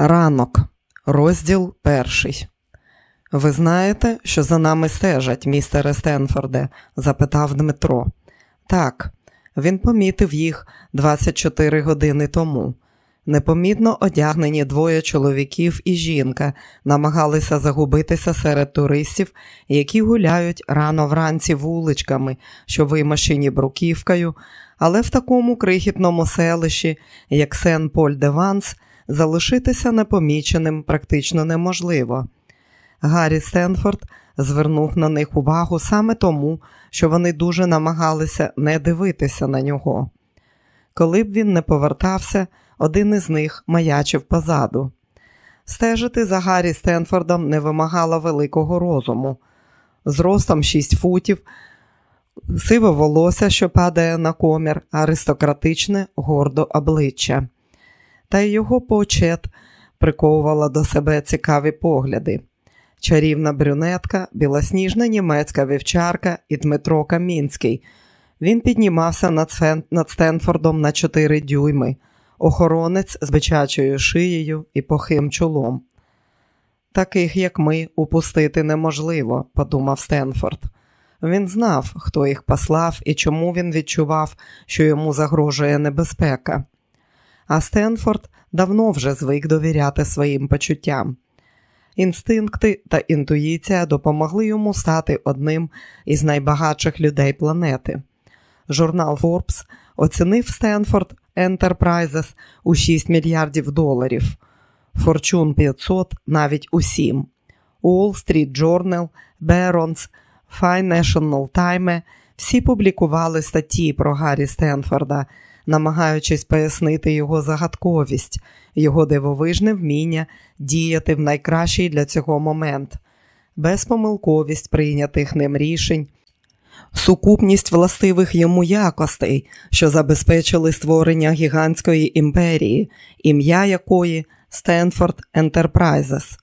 Ранок, розділ перший. Ви знаєте, що за нами стежать, містере Стенфорде? запитав Дмитро. Так, він помітив їх 24 години тому. Непомітно одягнені двоє чоловіків і жінка намагалися загубитися серед туристів, які гуляють рано вранці вуличками, що вимашені бруківкою, але в такому крихітному селищі, як Сен Поль де Ванс, залишитися непоміченим практично неможливо. Гаррі Стенфорд звернув на них увагу саме тому, що вони дуже намагалися не дивитися на нього. Коли б він не повертався, один із них маячив позаду. Стежити за Гаррі Стенфордом не вимагало великого розуму. Зростом 6 футів, сиве волосся, що падає на комір, аристократичне гордо обличчя та й його почет приковувала до себе цікаві погляди. Чарівна брюнетка, білосніжна німецька вівчарка і Дмитро Камінський. Він піднімався над, Сфен... над Стенфордом на чотири дюйми, охоронець з бичачою шиєю і похим чолом. Таких, як ми, упустити неможливо, подумав Стенфорд. Він знав, хто їх послав і чому він відчував, що йому загрожує небезпека а Стенфорд давно вже звик довіряти своїм почуттям. Інстинкти та інтуїція допомогли йому стати одним із найбагатших людей планети. Журнал Forbes оцінив Стенфорд Enterprises у 6 мільярдів доларів, Fortune 500 навіть у 7. Wall Street Journal, Barron's, Financial Times всі публікували статті про Гаррі Стенфорда – намагаючись пояснити його загадковість, його дивовижне вміння діяти в найкращий для цього момент, безпомилковість прийнятих ним рішень, сукупність властивих йому якостей, що забезпечили створення гігантської імперії, ім'я якої Стенфорд Enterprises.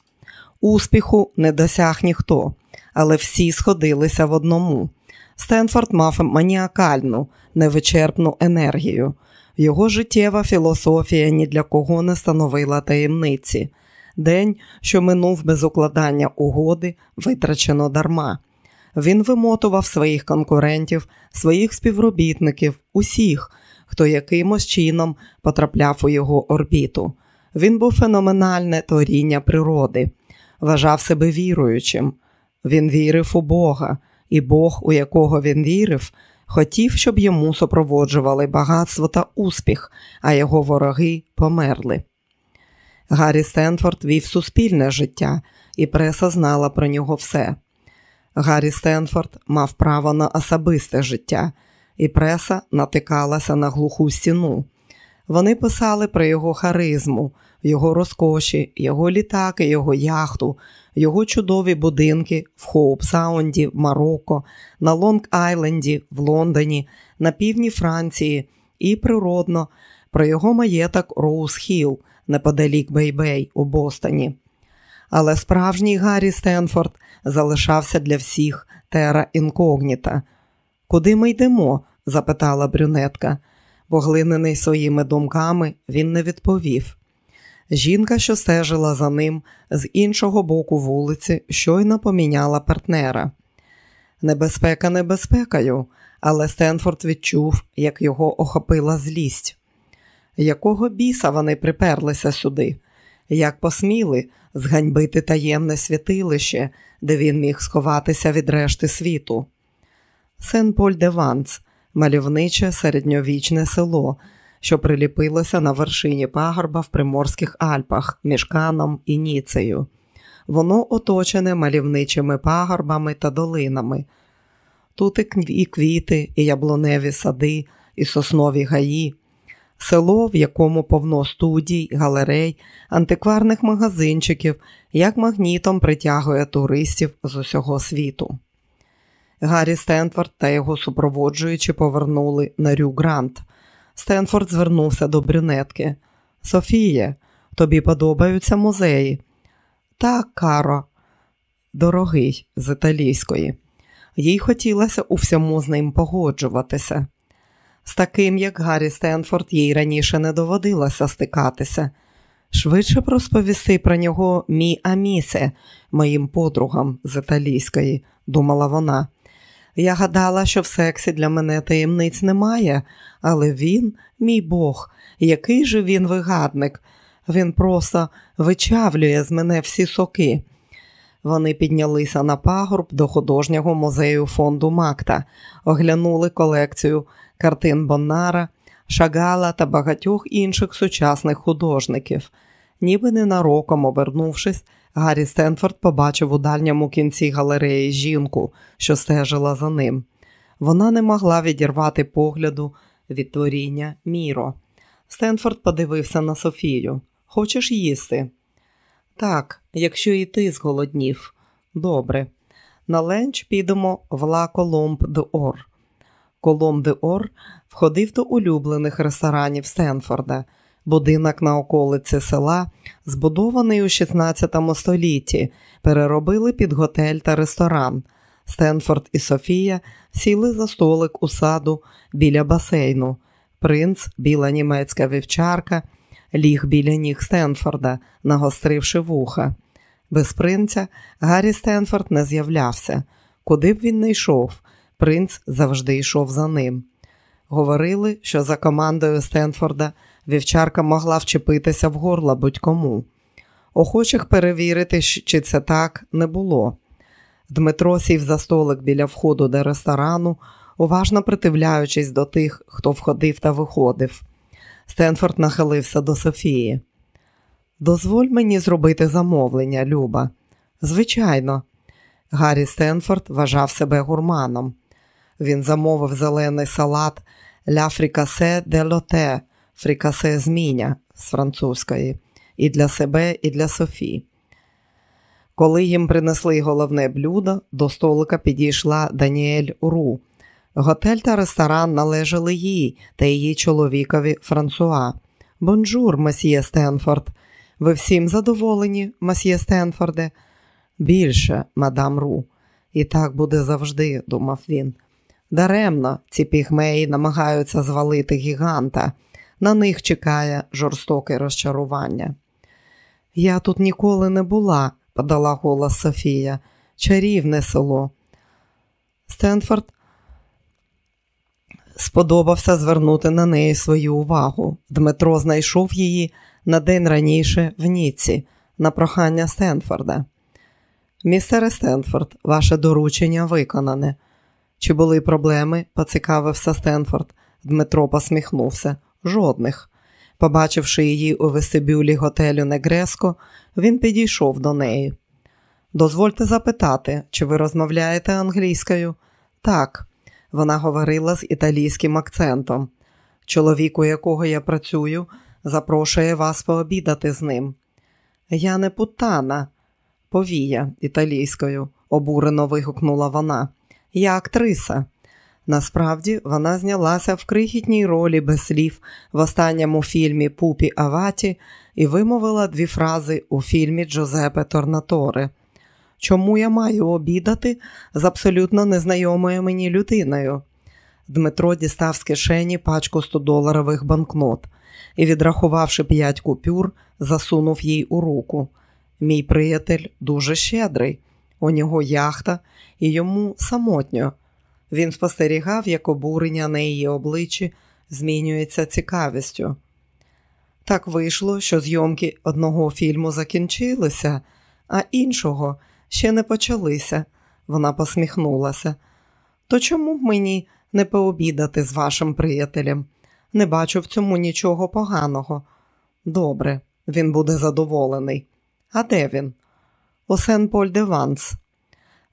Успіху не досяг ніхто, але всі сходилися в одному. Стенфорд мав маніакальну, невичерпну енергію. Його життєва філософія ні для кого не становила таємниці. День, що минув без укладання угоди, витрачено дарма. Він вимотував своїх конкурентів, своїх співробітників, усіх, хто якимось чином потрапляв у його орбіту. Він був феноменальне творіння природи, вважав себе віруючим. Він вірив у Бога, і Бог, у якого він вірив, хотів, щоб йому супроводжували багатство та успіх, а його вороги померли. Гаррі Стенфорд вів суспільне життя, і преса знала про нього все. Гаррі Стенфорд мав право на особисте життя, і преса натикалася на глуху стіну. Вони писали про його харизму, його розкоші, його літаки, його яхту, його чудові будинки в Хоуп-Саунді, Марокко, на Лонг-Айленді, в Лондоні, на півдні Франції і природно про його маєток Роуз Хілл неподалік Бейбей у Бостоні. Але справжній Гаррі Стенфорд залишався для всіх тера інкогніта. Куди ми йдемо? запитала брюнетка. Поглинений своїми думками, він не відповів. Жінка, що стежила за ним з іншого боку вулиці, щойно поміняла партнера. Небезпека небезпекою, але Стенфорд відчув, як його охопила злість. Якого біса вони приперлися сюди, як посміли зганьбити таємне святилище, де він міг сховатися від решти світу. Сен Поль де Ванс, мальовниче середньовічне село, що приліпилося на вершині пагорба в Приморських Альпах між Каном і Ніцею. Воно оточене мальовничими пагорбами та долинами. Тут і квіти, і яблуневі сади, і соснові гаї, село, в якому повно студій, галерей, антикварних магазинчиків, як магнітом притягує туристів з усього світу. Гаррі Стенфорд та його супроводжуючі повернули на Рю Грант – Стенфорд звернувся до брюнетки. Софіє, тобі подобаються музеї? Так, Каро, дорогий, з італійської. Їй хотілося у всьому з ним погоджуватися. З таким, як Гаррі Стенфорд, їй раніше не доводилося стикатися. Швидше розповісти про нього мій Амісе, моїм подругам з італійської, думала вона. Я гадала, що в сексі для мене таємниць немає, але він, мій Бог, який же він вигадник. Він просто вичавлює з мене всі соки. Вони піднялися на пагорб до художнього музею фонду Макта, оглянули колекцію картин Боннара, Шагала та багатьох інших сучасних художників. Ніби ненароком обернувшись, Гаррі Стенфорд побачив у дальньому кінці галереї жінку, що стежила за ним. Вона не могла відірвати погляду від творіння Міро. Стенфорд подивився на Софію. Хочеш їсти? Так, якщо і ти зголоднів. Добре. На ленч підемо в Ла Коломб де Ор. Коломб де Ор входив до улюблених ресторанів Стенфорда, будинок на околиці села, збудований у 16 столітті, переробили під готель та ресторан. Стенфорд і Софія сіли за столик у саду біля басейну. Принц, біла німецька вівчарка, ліг біля ніг Стенфорда, нагостривши вуха. Без принця Гаррі Стенфорд не з'являвся. Куди б він не йшов, принц завжди йшов за ним. Говорили, що за командою Стенфорда вівчарка могла вчепитися в горло будь-кому. Охочих перевірити, чи це так, не було. Дмитро сів за столик біля входу до ресторану, уважно придивляючись до тих, хто входив та виходив. Стенфорд нахилився до Софії. Дозволь мені зробити замовлення, Люба. Звичайно, Гаррі Стенфорд вважав себе гурманом. Він замовив зелений салат ля фрікасе де лоте, фрікасе зміня з французької, і для себе, і для Софі. Коли їм принесли головне блюдо, до столика підійшла Даніель Ру. Готель та ресторан належали їй та її чоловікові Франсуа. Бонжур, месьє Стенфорд. Ви всім задоволені, месьє Стенфорде? Більше, мадам Ру. І так буде завжди, думав він. Даремно ці пігмеї намагаються звалити гіганта. На них чекає жорстоке розчарування. Я тут ніколи не була, подала голос Софія. Чарівне село. Стенфорд сподобався звернути на неї свою увагу. Дмитро знайшов її на день раніше в Ніці, на прохання Стенфорда. Містере Стенфорд, ваше доручення виконане. Чи були проблеми? поцікавився Стенфорд. Дмитро посміхнувся. Жодних. Побачивши її у вестибюлі готелю Негреско, він підійшов до неї. Дозвольте запитати, чи ви розмовляєте англійською? Так, вона говорила з італійським акцентом. Чоловік, у якого я працюю, запрошує вас пообідати з ним. Я не путана, повія італійською, обурено вигукнула вона. Я актриса. Насправді вона знялася в крихітній ролі без слів в останньому фільмі Пупі Аваті і вимовила дві фрази у фільмі Джозепе Торнаторе. Чому я маю обідати з абсолютно незнайомою мені людиною? Дмитро дістав з кишені пачку 100-доларових банкнот і, відрахувавши п'ять купюр, засунув їй у руку. Мій приятель дуже щедрий, у нього яхта і йому самотньо. Він спостерігав, як обурення на її обличчі змінюється цікавістю. Так вийшло, що зйомки одного фільму закінчилися, а іншого ще не почалися. Вона посміхнулася. То чому б мені не пообідати з вашим приятелем? Не бачу в цьому нічого поганого. Добре, він буде задоволений. А де він? У сен поль де Ванс.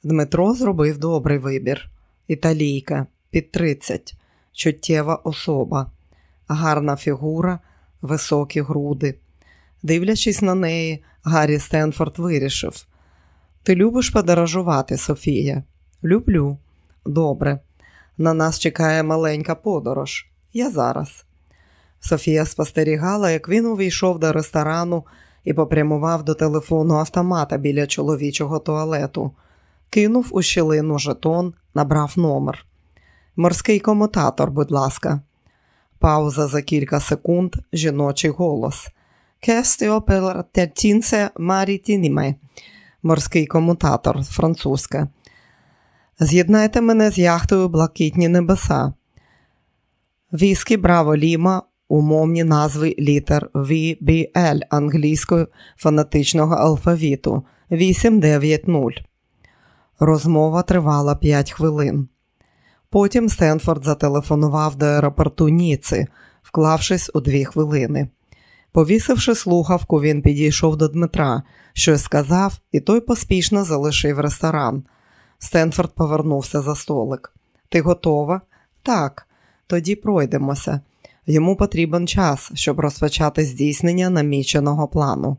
Дмитро зробив добрий вибір. Італійка під 30, чуттєва особа, гарна фігура, високі груди. Дивлячись на неї, Гаррі Стенфорд вирішив: Ти любиш подорожувати, Софія? Люблю. Добре. На нас чекає маленька подорож. Я зараз. Софія спостерігала, як він увійшов до ресторану і попрямував до телефону автомата біля чоловічого туалету. Кинув у щілину жетон, набрав номер. Морський комутатор, будь ласка. Пауза за кілька секунд, жіночий голос. Кестіо Пелатінце Марітініме, морський комутатор французьке. З'єднайте мене з яхтою Блакитні небеса. Віскі Браво Ліма умовні назви літер VBL англійською фонетичного алфавіту 890. Розмова тривала 5 хвилин. Потім Стенфорд зателефонував до аеропорту Ніци, вклавшись у дві хвилини. Повісивши слухавку, він підійшов до Дмитра, щось сказав, і той поспішно залишив ресторан. Стенфорд повернувся за столик. Ти готова? Так, тоді пройдемося. Йому потрібен час, щоб розпочати здійснення наміченого плану.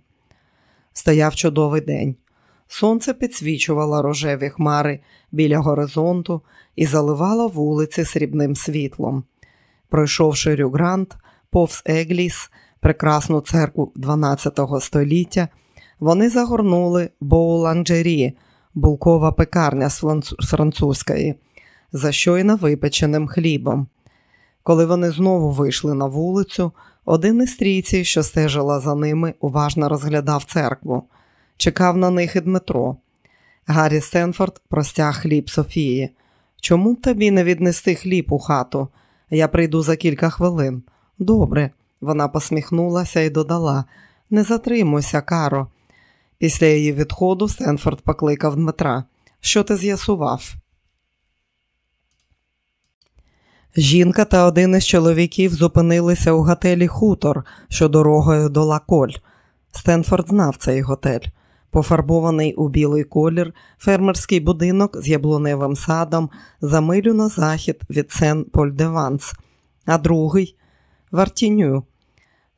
Стояв чудовий день. Сонце підсвічувало рожеві хмари біля горизонту і заливало вулиці срібним світлом. Пройшовши Рюгрант, повз Егліс, прекрасну церкву 12 століття, вони загорнули Боуланджері, булкова пекарня з французької, за щойно випеченим хлібом. Коли вони знову вийшли на вулицю, один із трійці, що стежила за ними, уважно розглядав церкву. Чекав на них і Дмитро. Гаррі Стенфорд простяг хліб Софії. Чому б тобі не віднести хліб у хату? Я прийду за кілька хвилин. Добре, вона посміхнулася і додала. Не затримуйся, Каро. Після її відходу Стенфорд покликав Дмитра. Що ти з'ясував? Жінка та один із чоловіків зупинилися у готелі Хутор, що дорогою до Лаколь. Стенфорд знав цей готель. Пофарбований у білий колір, фермерський будинок з яблуневим садом за милю на захід від сен поль де ванс а другий Вартіню.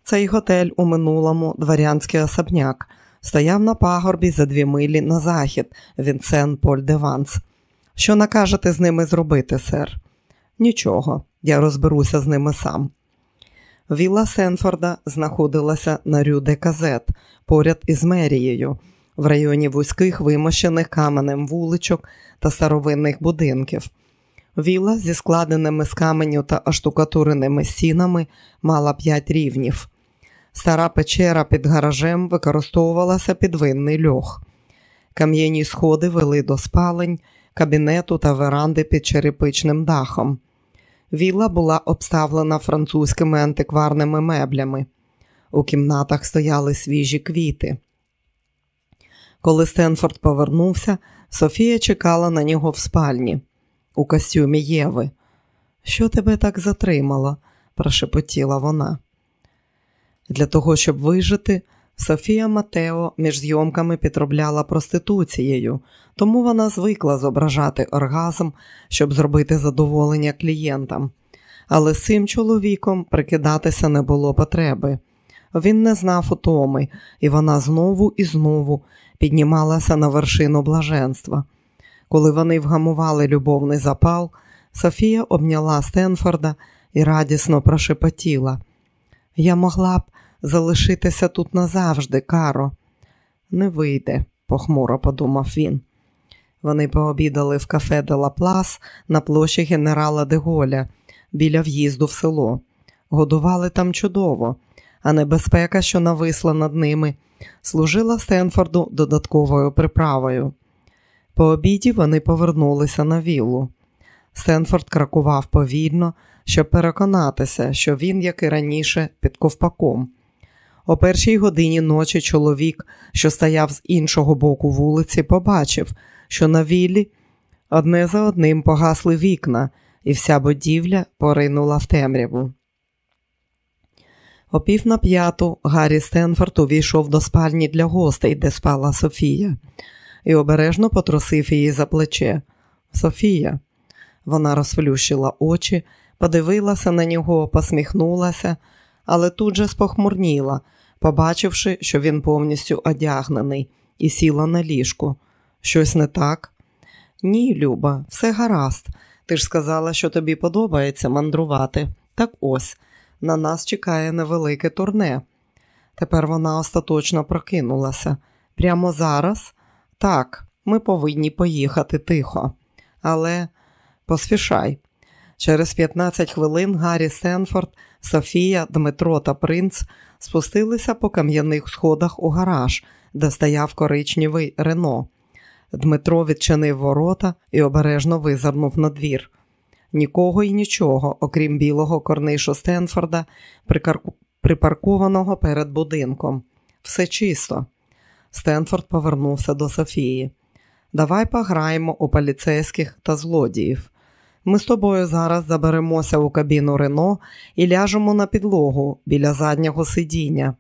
Цей готель у минулому дворянський особняк, стояв на пагорбі за дві милі на захід від сен поль де ванс Що накажете з ними зробити, сер? Нічого, я розберуся з ними сам. Вілла Сенфорда знаходилася на Рю де Казет поряд із мерією, в районі вузьких вимощених каменем вуличок та старовинних будинків. Віла зі складеними з каменю та оштукатуреними стінами мала п'ять рівнів. Стара печера під гаражем використовувалася під винний льох. Кам'яні сходи вели до спалень, кабінету та веранди під черепичним дахом. Вілла була обставлена французькими антикварними меблями. У кімнатах стояли свіжі квіти. Коли Стенфорд повернувся, Софія чекала на нього в спальні у костюмі Єви. Що тебе так затримало? прошепотіла вона. Для того, щоб вижити, Софія Матео між зйомками підробляла проституцією, тому вона звикла зображати оргазм, щоб зробити задоволення клієнтам. Але з цим чоловіком прикидатися не було потреби. Він не знав утоми, і вона знову і знову піднімалася на вершину блаженства. Коли вони вгамували любовний запал, Софія обняла Стенфорда і радісно прошепотіла. Я могла б залишитися тут назавжди, Каро. Не вийде, похмуро подумав він. Вони пообідали в кафе де Лаплас на площі генерала Деголя біля в'їзду в село. Годували там чудово, а небезпека, що нависла над ними, служила Стенфорду додатковою приправою. По обіді вони повернулися на віллу. Стенфорд кракував повільно, щоб переконатися, що він, як і раніше, під ковпаком. О першій годині ночі чоловік, що стояв з іншого боку вулиці, побачив, що на віллі одне за одним погасли вікна, і вся будівля поринула в темряву. О пів на п'яту Гаррі Стенфорд увійшов до спальні для гостей, де спала Софія і обережно потрусив її за плече. Софія. Вона розплющила очі, подивилася на нього, посміхнулася, але тут же спохмурніла, побачивши, що він повністю одягнений, і сіла на ліжку. Щось не так? Ні, Люба, все гаразд. Ти ж сказала, що тобі подобається мандрувати. Так ось, на нас чекає невелике турне. Тепер вона остаточно прокинулася. Прямо зараз так, ми повинні поїхати тихо, але поспішай. Через 15 хвилин Гаррі Сенфорд, Софія, Дмитро та принц спустилися по кам'яних сходах у гараж, де стояв коричневий Рено. Дмитро відчинив ворота і обережно визирнув на двір. Нікого і нічого, окрім білого корнишу Стенфорда, припаркованого перед будинком. Все чисто. Стенфорд повернувся до Софії. Давай пограємо у поліцейських та злодіїв. Ми з тобою зараз заберемося у кабіну Рено і ляжемо на підлогу біля заднього сидіння.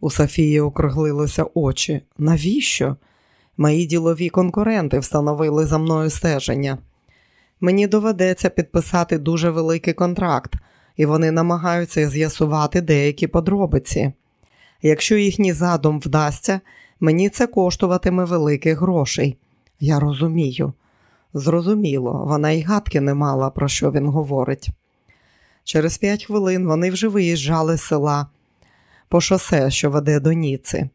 У Софії округлилися очі. Навіщо? Мої ділові конкуренти встановили за мною стеження. Мені доведеться підписати дуже великий контракт, і вони намагаються з'ясувати деякі подробиці. Якщо їхній задум вдасться, мені це коштуватиме великих грошей. Я розумію. Зрозуміло, вона й гадки не мала, про що він говорить. Через п'ять хвилин вони вже виїжджали з села по шосе, що веде до Ніци.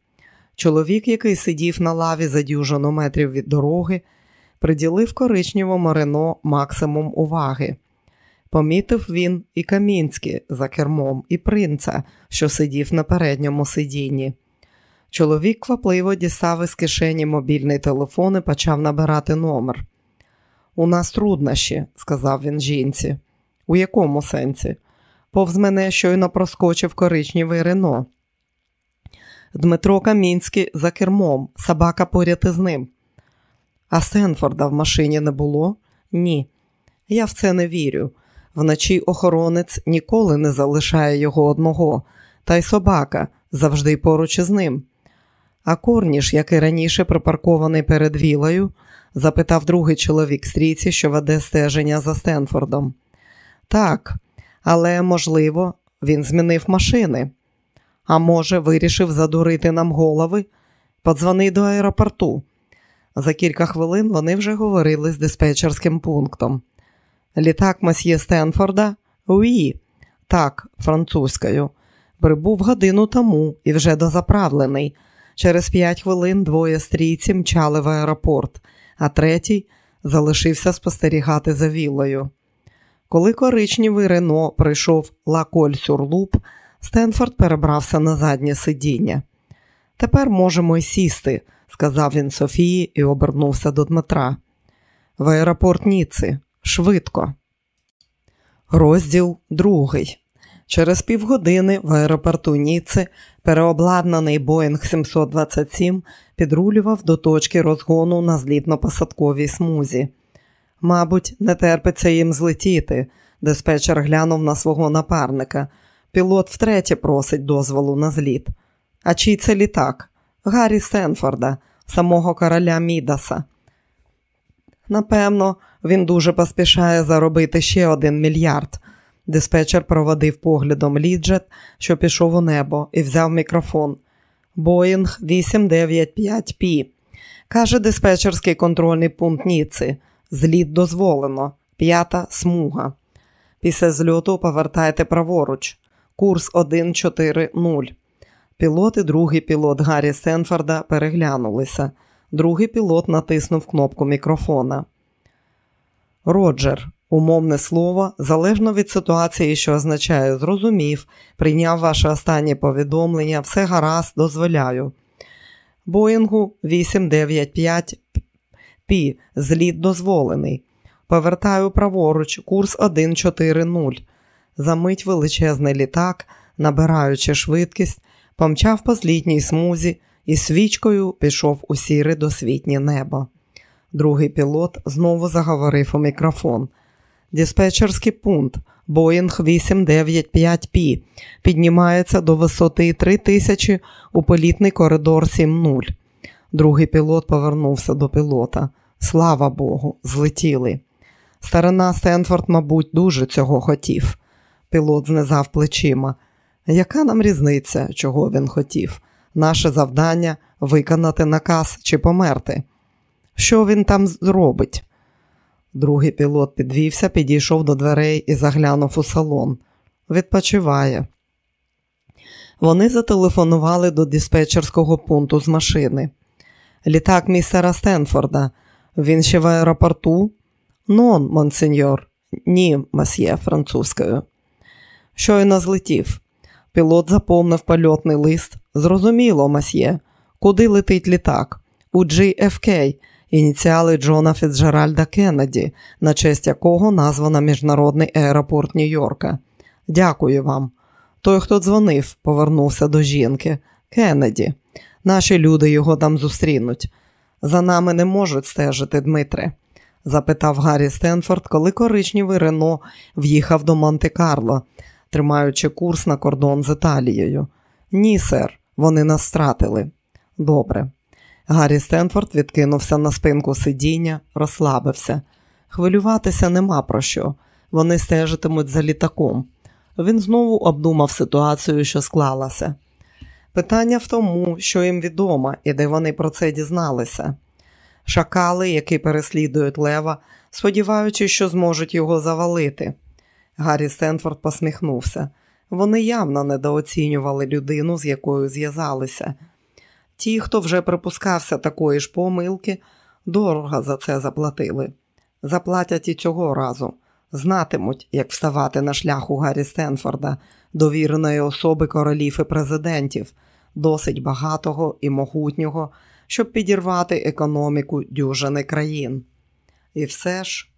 Чоловік, який сидів на лаві за дюжину метрів від дороги, приділив коричневому Рено максимум уваги. Помітив він і Камінський за кермом, і принца, що сидів на передньому сидінні. Чоловік квапливо дістав із кишені мобільний телефон і почав набирати номер. У нас труднощі, сказав він жінці. У якому сенсі? Повз мене щойно проскочив коричневий Рено. Дмитро Камінський за кермом, собака поряд із ним. А Сенфорда в машині не було? Ні. Я в це не вірю. Вночі охоронець ніколи не залишає його одного, та й собака завжди поруч із ним. А корніш, який раніше припаркований перед вілою, запитав другий чоловік стрійці, що веде стеження за Стенфордом. Так, але, можливо, він змінив машини. А може, вирішив задурити нам голови? Подзвони до аеропорту. За кілька хвилин вони вже говорили з диспетчерським пунктом. Літак масьє Стенфорда? Уї. Так, французькою. Прибув годину тому і вже дозаправлений. Через п'ять хвилин двоє стрійці мчали в аеропорт, а третій залишився спостерігати за віллою. Коли коричневий Рено прийшов лаколь сюрлуп, Стенфорд перебрався на заднє сидіння. Тепер можемо й сісти, сказав він Софії і обернувся до Дмитра. В аеропорт Ніци. Швидко. Розділ другий. Через півгодини в аеропорту Ніци переобладнаний Боїнг 727 підрулював до точки розгону на злітно-посадковій смузі. Мабуть, не терпиться їм злетіти. Диспетчер глянув на свого напарника. Пілот втретє просить дозволу на зліт. А чий це літак? Гаррі Стенфорда, самого короля Мідаса. Напевно, він дуже поспішає заробити ще один мільярд. Диспетчер проводив поглядом ліджет, що пішов у небо, і взяв мікрофон. Боїнг 895 Пі. Каже диспетчерський контрольний пункт Ніци. Зліт дозволено. П'ята смуга. Після зльоту повертайте праворуч. Курс 140. Пілот і другий пілот Гаррі Сенфорда переглянулися. Другий пілот натиснув кнопку мікрофона. Роджер, умовне слово, залежно від ситуації, що означає, зрозумів, прийняв ваше останнє повідомлення, все гаразд, дозволяю. Боїнгу 895 Пі, зліт дозволений. Повертаю праворуч, курс 140. Замить величезний літак, набираючи швидкість, помчав по злітній смузі і свічкою пішов у сіре досвітнє небо. Другий пілот знову заговорив у мікрофон. Диспетчерський пункт Боїнг 895 Пі піднімається до висоти 3000 у політний коридор 7.0. Другий пілот повернувся до пілота. Слава Богу, злетіли. Старина Стенфорд, мабуть, дуже цього хотів. Пілот знизав плечима. Яка нам різниця, чого він хотів? Наше завдання виконати наказ чи померти. Що він там зробить? Другий пілот підвівся, підійшов до дверей і заглянув у салон. Відпочиває. Вони зателефонували до диспетчерського пункту з машини. Літак містера Стенфорда. Він ще в аеропорту? Нон, монсеньор. Ні, масьє французькою. Щойно злетів. Пілот заповнив польотний лист. Зрозуміло, масьє, куди летить літак? У JFK, ініціали Джона Фіцджеральда Кеннеді, на честь якого названо Міжнародний аеропорт Нью-Йорка. Дякую вам. Той, хто дзвонив, повернувся до жінки. Кеннеді. Наші люди його там зустрінуть. За нами не можуть стежити, Дмитре, запитав Гаррі Стенфорд, коли коричневий Рено в'їхав до Монте-Карло, тримаючи курс на кордон з Італією. Ні, сер, вони нас втратили. Добре. Гаррі Стенфорд відкинувся на спинку сидіння, розслабився. Хвилюватися нема про що. Вони стежитимуть за літаком. Він знову обдумав ситуацію, що склалася. Питання в тому, що їм відомо і де вони про це дізналися. Шакали, які переслідують лева, сподіваючись, що зможуть його завалити. Гаррі Стенфорд посміхнувся. Вони явно недооцінювали людину, з якою зв'язалися. Ті, хто вже припускався такої ж помилки, дорого за це заплатили. Заплатять і цього разу, знатимуть, як вставати на шлях у Гаррі Стенфорда, довіреної особи королів і президентів, досить багатого і могутнього, щоб підірвати економіку дюжини країн. І все ж.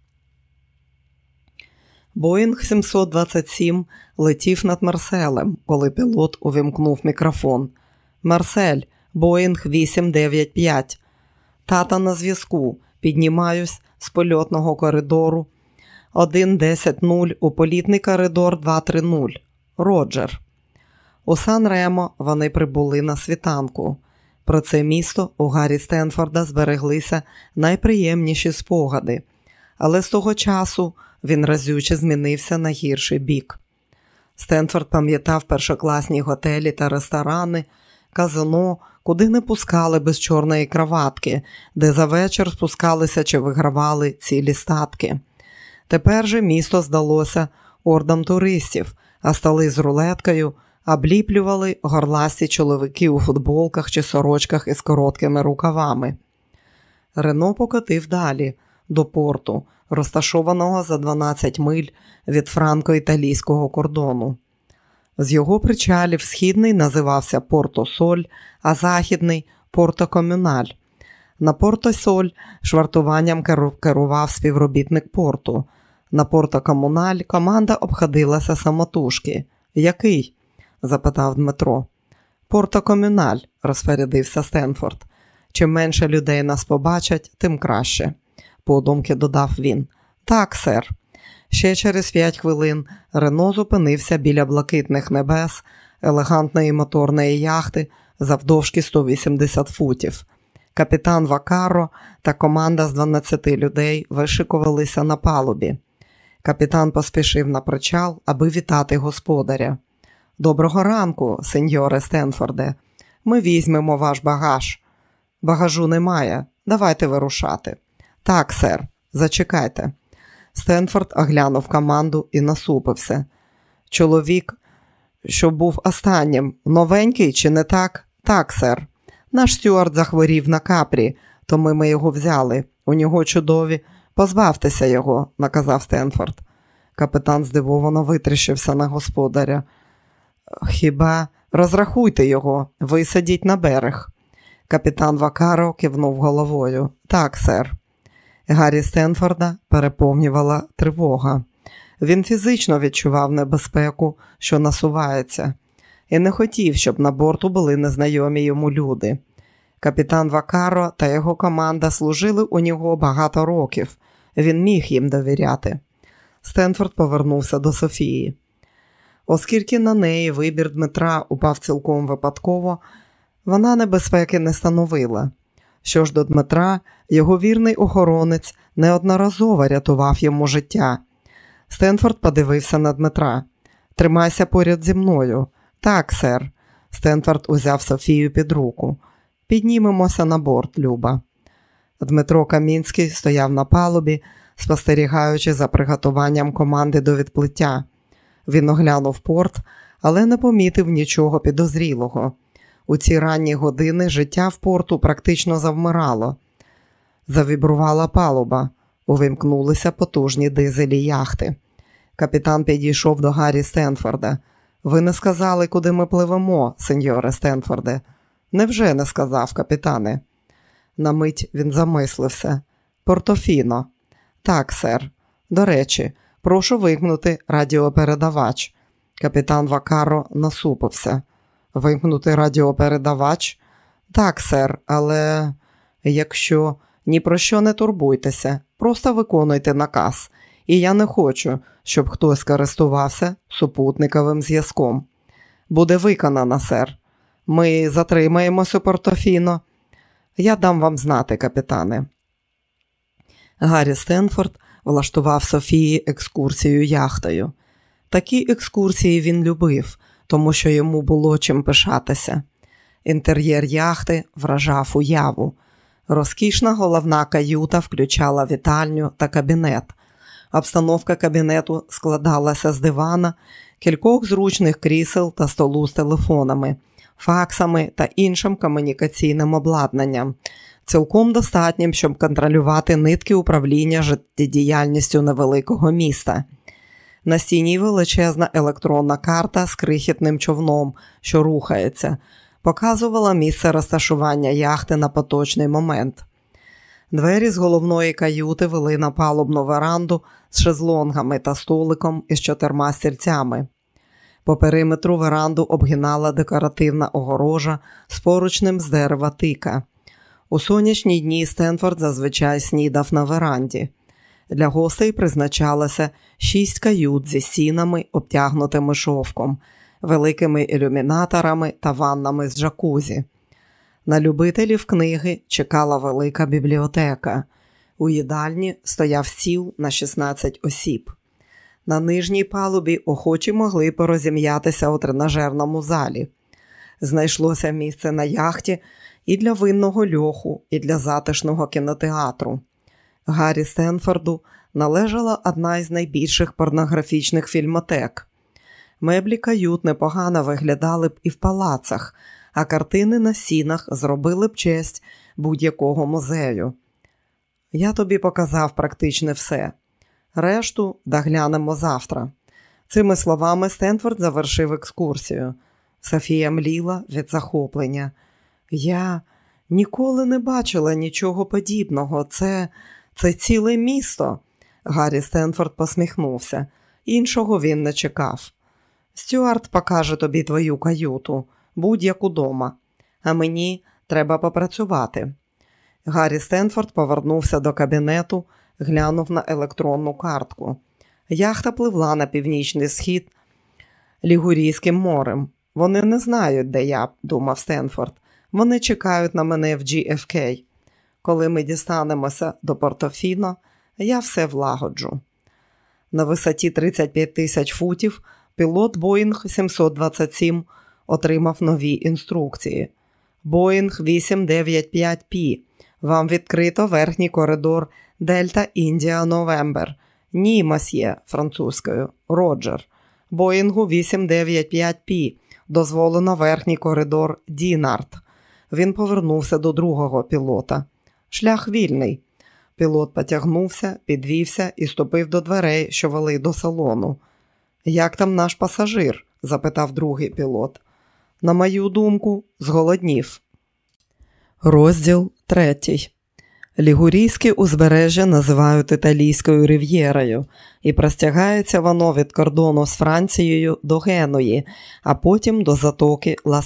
Боїнг 727 летів над Марселем, коли пілот увімкнув мікрофон. Марсель, Боїнг 895. Тата на зв'язку. Піднімаюсь з польотного коридору 1.10.0 у політний коридор 230. Роджер. У Сан Ремо вони прибули на світанку. Про це місто у Гаррі Стенфорда збереглися найприємніші спогади, але з того часу він разюче змінився на гірший бік. Стенфорд пам'ятав першокласні готелі та ресторани, казино, куди не пускали без чорної краватки, де за вечір спускалися чи вигравали цілі статки. Тепер же місто здалося ордам туристів, а столи з рулеткою обліплювали горласті чоловіки у футболках чи сорочках із короткими рукавами. Рено покотив далі, до порту, розташованого за 12 миль від франко-італійського кордону. З його причалів східний називався Порто Соль, а західний Порто Комюналь. На Порто Соль швартуванням керував співробітник порту. На Порто Комуналь команда обходилася самотужки. Який? запитав Дмитро. Порто Комюналь, розпорядився Стенфорд. Чим менше людей нас побачать, тим краще, подумки додав він. Так, сер. Ще через п'ять хвилин Рено зупинився біля блакитних небес, елегантної моторної яхти завдовжки 180 футів. Капітан Вакаро та команда з 12 людей вишикувалися на палубі. Капітан поспішив на причал, аби вітати господаря. Доброго ранку, сеньоре Стенфорде. Ми візьмемо ваш багаж. Багажу немає. Давайте вирушати. Так, сер, зачекайте. Стенфорд оглянув команду і насупився. Чоловік, що був останнім, новенький чи не так? Так, сер. Наш стюард захворів на капрі, тому ми його взяли. У нього чудові. Позбавтеся його, наказав Стенфорд. Капітан здивовано витріщився на господаря. Хіба розрахуйте його, висадіть на берег. Капітан Вакаро кивнув головою. Так, сер. Гаррі Стенфорда переповнювала тривога. Він фізично відчував небезпеку, що насувається, і не хотів, щоб на борту були незнайомі йому люди. Капітан Вакаро та його команда служили у нього багато років. Він міг їм довіряти. Стенфорд повернувся до Софії. Оскільки на неї вибір Дмитра упав цілком випадково, вона небезпеки не становила. Що ж до Дмитра, його вірний охоронець неодноразово рятував йому життя. Стенфорд подивився на Дмитра. Тримайся поряд зі мною. Так, сер. Стенфорд узяв Софію під руку. Піднімемося на борт, Люба. Дмитро Камінський стояв на палубі, спостерігаючи за приготуванням команди до відплиття. Він оглянув порт, але не помітив нічого підозрілого. У ці ранні години життя в порту практично завмирало. Завібрувала палуба, увімкнулися потужні дизелі яхти. Капітан підійшов до Гаррі Стенфорда. Ви не сказали, куди ми пливемо, сеньоре Стенфорде. Невже не сказав, капітане? На мить він замислився. Портофіно. Так, сер. До речі, прошу вимкнути радіопередавач. Капітан Вакаро насупився. Вимкнути радіопередавач? Так, сер, але якщо ні про що не турбуйтеся, просто виконуйте наказ. І я не хочу, щоб хтось користувався супутниковим зв'язком. Буде виконано, сер. Ми затримаємось у Портофіно. Я дам вам знати, капітане. Гаррі Стенфорд влаштував Софії екскурсію яхтою. Такі екскурсії він любив, тому що йому було чим пишатися. Інтер'єр яхти вражав уяву. Розкішна головна каюта включала вітальню та кабінет. Обстановка кабінету складалася з дивана, кількох зручних крісел та столу з телефонами, факсами та іншим комунікаційним обладнанням, цілком достатнім, щоб контролювати нитки управління життєдіяльністю невеликого міста. На стіні величезна електронна карта з крихітним човном, що рухається, показувала місце розташування яхти на поточний момент. Двері з головної каюти вели на палубну веранду з шезлонгами та столиком із чотирма стільцями. По периметру веранду обгинала декоративна огорожа з поручним з дерева тика. У сонячні дні Стенфорд зазвичай снідав на веранді. Для гостей призначалося шість кают зі стінами, обтягнутими шовком, великими ілюмінаторами та ваннами з джакузі. На любителів книги чекала велика бібліотека. У їдальні стояв стіл на 16 осіб. На нижній палубі охочі могли порозім'ятися у тренажерному залі. Знайшлося місце на яхті і для винного льоху, і для затишного кінотеатру. Гаррі Стенфорду належала одна із найбільших порнографічних фільмотек. Меблі кают непогано виглядали б і в палацах, а картини на сінах зробили б честь будь-якого музею. Я тобі показав практично все. Решту доглянемо завтра. Цими словами Стенфорд завершив екскурсію. Софія мліла від захоплення. Я ніколи не бачила нічого подібного. Це це ціле місто. Гаррі Стенфорд посміхнувся. Іншого він не чекав. Стюарт покаже тобі твою каюту, будь-як удома, а мені треба попрацювати. Гаррі Стенфорд повернувся до кабінету, глянув на електронну картку. Яхта пливла на північний схід Лігурійським морем. Вони не знають, де я, думав Стенфорд. Вони чекають на мене в GFK. Коли ми дістанемося до Портофіно, я все влагоджу. На висоті 35 тисяч футів пілот Боїнг 727 отримав нові інструкції. Боїнг 895 p Вам відкрито верхній коридор Дельта Індія Новембер. Ні, масьє французькою. Роджер. Боїнгу 895 p Дозволено верхній коридор Дінарт. Він повернувся до другого пілота. Шлях вільний. Пілот потягнувся, підвівся і ступив до дверей, що вели до салону. Як там наш пасажир? запитав другий пілот. На мою думку, зголоднів. Розділ третій. Лігурійське узбережжя називають італійською рив'єрою і простягається воно від кордону з Францією до Генуї, а потім до затоки Ла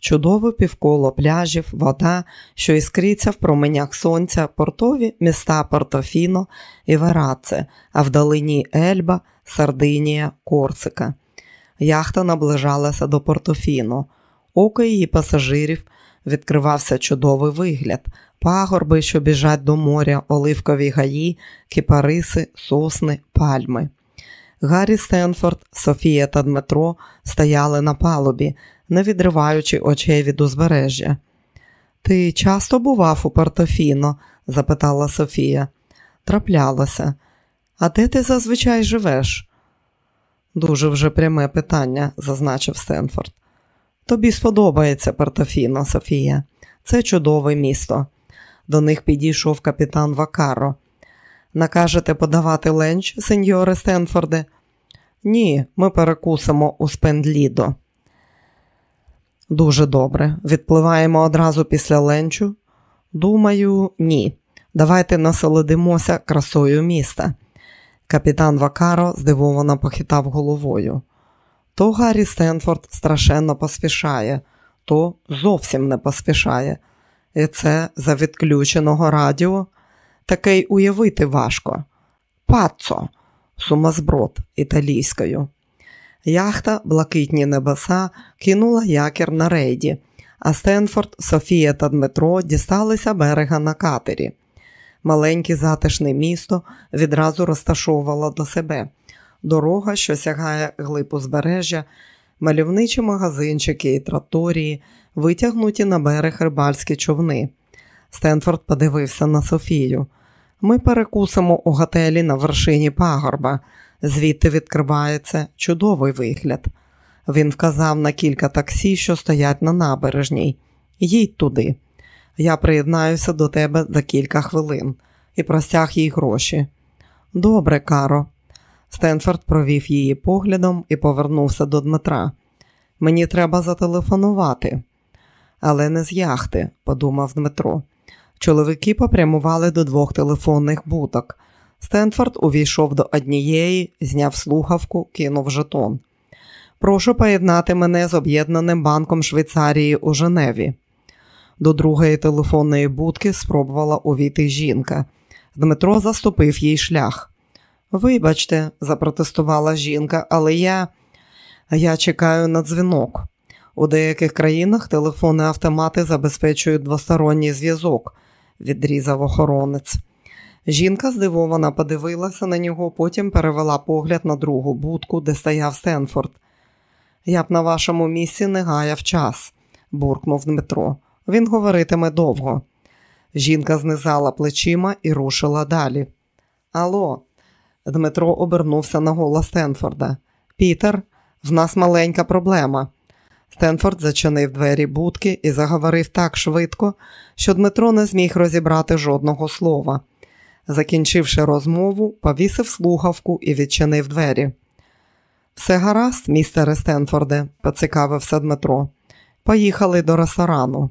Чудове півколо пляжів, вода, що іскриться в променях сонця, портові міста Портофіно і Вераце, а вдалині Ельба, Сардинія, Корсика. Яхта наближалася до Портофіно. Око її пасажирів відкривався чудовий вигляд, пагорби, що біжать до моря, оливкові гаї, кипариси, сосни, пальми. Гаррі Стенфорд, Софія та Дмитро стояли на палубі, не відриваючи очей від узбережжя. Ти часто бував у Портофіно? запитала Софія. Траплялося. А де ти зазвичай живеш? Дуже вже пряме питання, зазначив Стенфорд. Тобі сподобається Портофіно, Софія. Це чудове місто. До них підійшов капітан Вакаро. Накажете подавати ленч, сеньоре Стенфорде? Ні, ми перекусимо у Сплендідо. Дуже добре. Відпливаємо одразу після ленчу? Думаю, ні. Давайте насолодимося красою міста. Капітан Вакаро здивовано похитав головою. То Гаррі Стенфорд страшенно поспішає, то зовсім не поспішає. І це за відключеного радіо таке й уявити важко. Паццо, сумазброд італійською. Яхта Блакитні небеса кинула якір на рейді, а Стенфорд, Софія та Дмитро дісталися берега на катері. Маленьке затишне місто відразу розташовувало до себе. Дорога, що сягає глиб узбережжя, мальовничі магазинчики і траторії, витягнуті на берег рибальські човни. Стенфорд подивився на Софію. Ми перекусимо у готелі на вершині пагорба, звідти відкривається чудовий вигляд. Він вказав на кілька таксі, що стоять на набережній. Їдь туди. Я приєднаюся до тебе за кілька хвилин і простяг їй гроші. Добре, Каро. Стенфорд провів її поглядом і повернувся до Дмитра. Мені треба зателефонувати, але не з яхти, подумав Дмитро. Чоловіки попрямували до двох телефонних будок. Стенфорд увійшов до однієї, зняв слухавку, кинув жетон. Прошу поєднати мене з об'єднаним банком Швейцарії у Женеві. До другої телефонної будки спробувала увійти жінка. Дмитро заступив їй шлях. Вибачте, запротестувала жінка, але я Я чекаю на дзвінок. У деяких країнах телефони автомати забезпечують двосторонній зв'язок, відрізав охоронець. Жінка здивовано подивилася на нього, потім перевела погляд на другу будку, де стояв Стенфорд. Я б на вашому місці не гаяв час, буркнув Дмитро. Він говоритиме довго. Жінка знизала плечима і рушила далі. Ало, Дмитро обернувся на голос Стенфорда. Пітер, в нас маленька проблема. Стенфорд зачинив двері будки і заговорив так швидко, що Дмитро не зміг розібрати жодного слова. Закінчивши розмову, повісив слухавку і відчинив двері. Все гаразд, містере Стенфорде, поцікавився Дмитро. Поїхали до ресторану.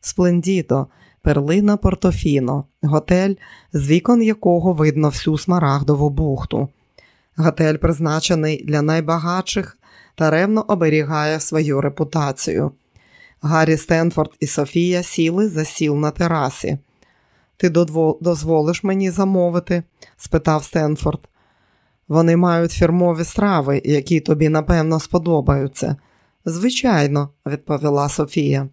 Сплендідо, перлина Портофіно, готель, з вікон якого видно всю смарагдову бухту. Готель призначений для найбагатших та ревно оберігає свою репутацію. Гаррі Стенфорд і Софія сіли за сіл на терасі. Ти дозволиш мені замовити? спитав Стенфорд. Вони мають фірмові страви, які тобі, напевно, сподобаються. Звичайно, відповіла Софія.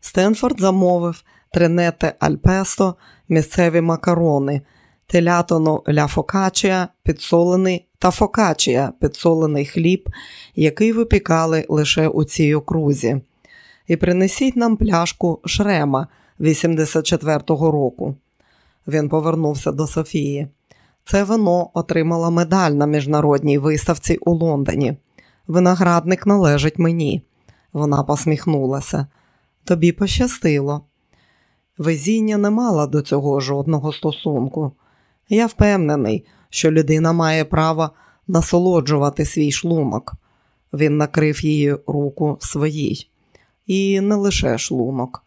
Стенфорд замовив тренете альпесто, місцеві макарони, телятону ля фокачія, підсолений та фокачія, підсолений хліб, який випікали лише у цій окрузі. І принесіть нам пляшку шрема 84-го року. Він повернувся до Софії. Це вино отримало медаль на міжнародній виставці у Лондоні. Виноградник належить мені. Вона посміхнулася. Тобі пощастило. Везіння не мала до цього жодного стосунку. Я впевнений, що людина має право насолоджувати свій шлунок. Він накрив її руку своїй. І не лише шлунок.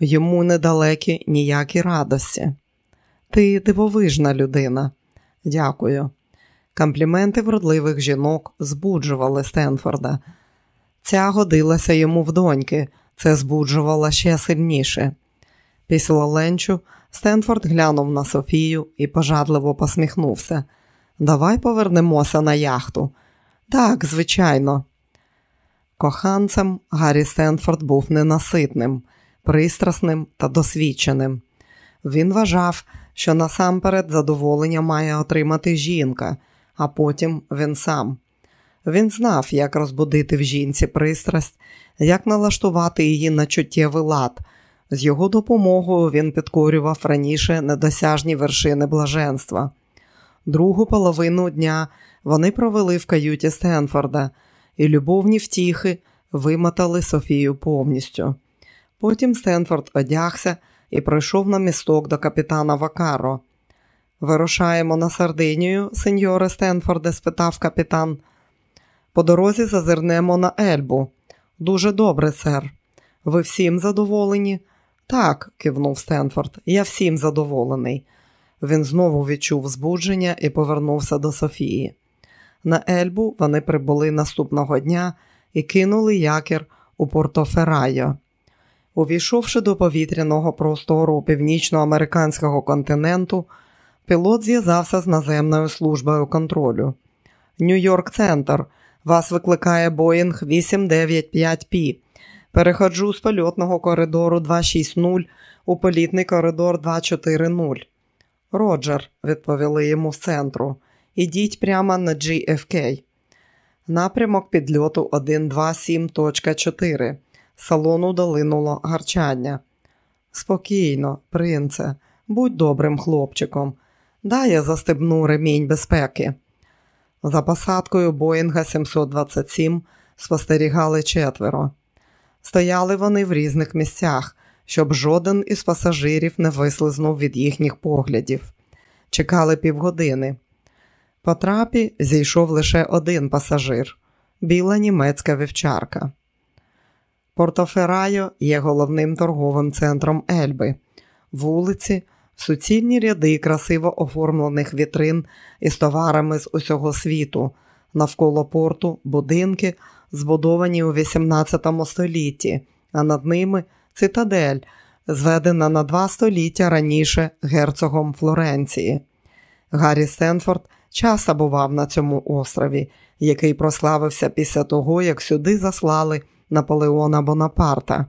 Йому недалекі ніякі радості. Ти дивовижна людина. Дякую. Компліменти вродливих жінок збуджували Стенфорда. Ця годилася йому в доньки, це збуджувало ще сильніше. Після ленчу Стенфорд глянув на Софію і пожадливо посміхнувся. Давай повернемося на яхту. Так, звичайно. Коханцем Гаррі Стенфорд був ненаситним, пристрасним та досвідченим. Він вважав, що насамперед задоволення має отримати жінка, а потім він сам. Він знав, як розбудити в жінці пристрасть, як налаштувати її на чуттєвий лад. З його допомогою він підкорював раніше недосяжні вершини блаженства. Другу половину дня вони провели в каюті Стенфорда, і любовні втіхи вимотали Софію повністю. Потім Стенфорд одягся і пройшов на місток до капітана Вакаро. Вирушаємо на Сардинію, сеньоре Стенфорде? спитав капітан. По дорозі зазирнемо на Ельбу. Дуже добре, сер. Ви всім задоволені? Так, кивнув Стенфорд, я всім задоволений. Він знову відчув збудження і повернувся до Софії. На Ельбу вони прибули наступного дня і кинули якір у Портоферайо. Увійшовши до повітряного простору північноамериканського континенту, пілот зв'язався з наземною службою контролю. Нью-Йорк Центр. Вас викликає Боїнг 895 p Переходжу з польотного коридору 260 у політний коридор 240. Роджер, відповіли йому з центру. Ідіть прямо на GFK. Напрямок підльоту 127.4. Салону долинуло гарчання. Спокійно, принце, будь добрим хлопчиком. Дай я застебну ремінь безпеки. За посадкою Боїнга 727 спостерігали четверо. Стояли вони в різних місцях, щоб жоден із пасажирів не вислизнув від їхніх поглядів. Чекали півгодини. По трапі зійшов лише один пасажир біла німецька вівчарка. Портоферайо є головним торговим центром Ельби. Вулиці, суцільні ряди красиво оформлених вітрин із товарами з усього світу, навколо порту будинки, збудовані у XVIII столітті, а над ними цитадель, зведена на два століття раніше герцогом Флоренції. Гаррі Стенфорд часто бував на цьому острові, який прославився після того, як сюди заслали Наполеона Бонапарта.